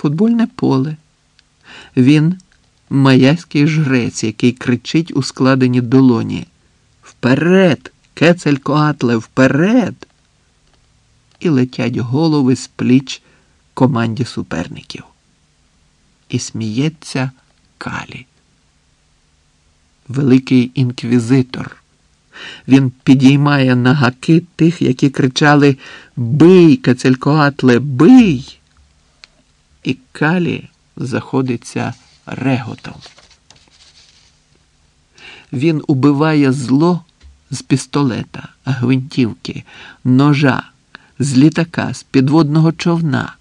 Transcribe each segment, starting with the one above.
футбольне поле. Він маяський жрець, який кричить у складені долоні. Вперед, кецелькоатле, вперед! І летять голови з пліч команді суперників. І сміється Калі. Великий інквізитор. Він підіймає на гаки тих, які кричали Бий, Кацелькоатле, бий! І Калі заходиться реготом. Він убиває зло з пістолета, гвинтівки, ножа, з літака, з підводного човна.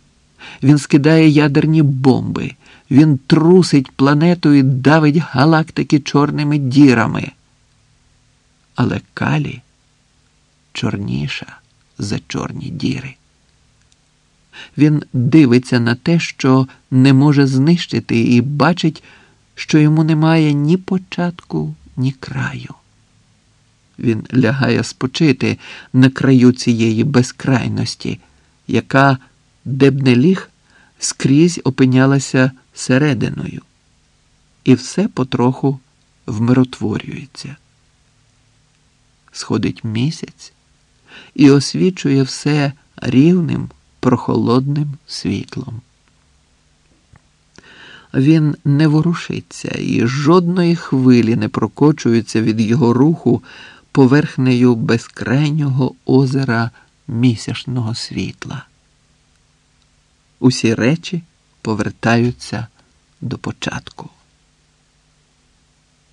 Він скидає ядерні бомби, він трусить планету і давить галактики чорними дірами. Але Калі чорніша за чорні діри. Він дивиться на те, що не може знищити, і бачить, що йому немає ні початку, ні краю. Він лягає спочити на краю цієї безкрайності, яка, де б не ліг, скрізь опинялася серединою, і все потроху вмиротворюється. Сходить місяць і освічує все рівним прохолодним світлом. Він не ворушиться і жодної хвилі не прокочується від його руху поверхнею безкрайнього озера місячного світла. Усі речі повертаються до початку.